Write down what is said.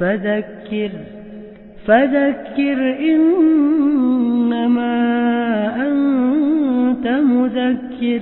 فذكر فذكر إنما أنت مذكر.